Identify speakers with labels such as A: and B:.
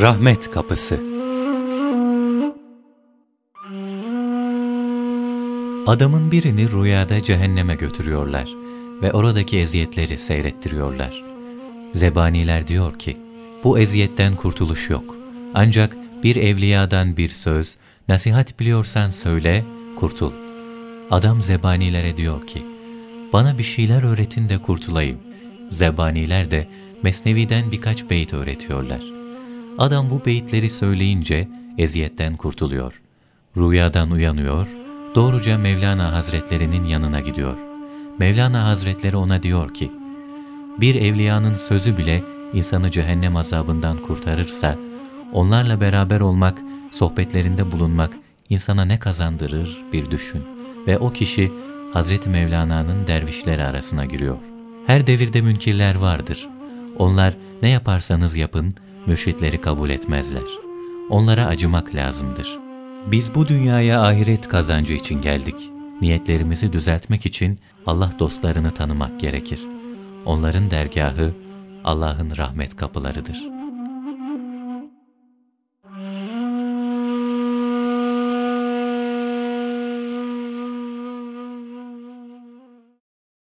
A: Rahmet Kapısı Adamın birini rüyada cehenneme götürüyorlar ve oradaki eziyetleri seyrettiriyorlar. Zebaniler diyor ki, bu eziyetten kurtuluş yok. Ancak bir evliyadan bir söz, nasihat biliyorsan söyle, kurtul. Adam zebanilere diyor ki, bana bir şeyler öğretin de kurtulayım. Zebaniler de Mesnevi'den birkaç beyt öğretiyorlar. Adam bu beyitleri söyleyince eziyetten kurtuluyor. Rüyadan uyanıyor, doğruca Mevlana Hazretlerinin yanına gidiyor. Mevlana Hazretleri ona diyor ki, bir evliyanın sözü bile insanı cehennem azabından kurtarırsa, onlarla beraber olmak, sohbetlerinde bulunmak insana ne kazandırır bir düşün. Ve o kişi Hazreti Mevlana'nın dervişleri arasına giriyor. Her devirde münkirler vardır. Onlar ne yaparsanız yapın, mürşitleri kabul etmezler. Onlara acımak lazımdır. Biz bu dünyaya ahiret kazancı için geldik. Niyetlerimizi düzeltmek için Allah dostlarını tanımak gerekir. Onların dergahı Allah'ın rahmet kapılarıdır.''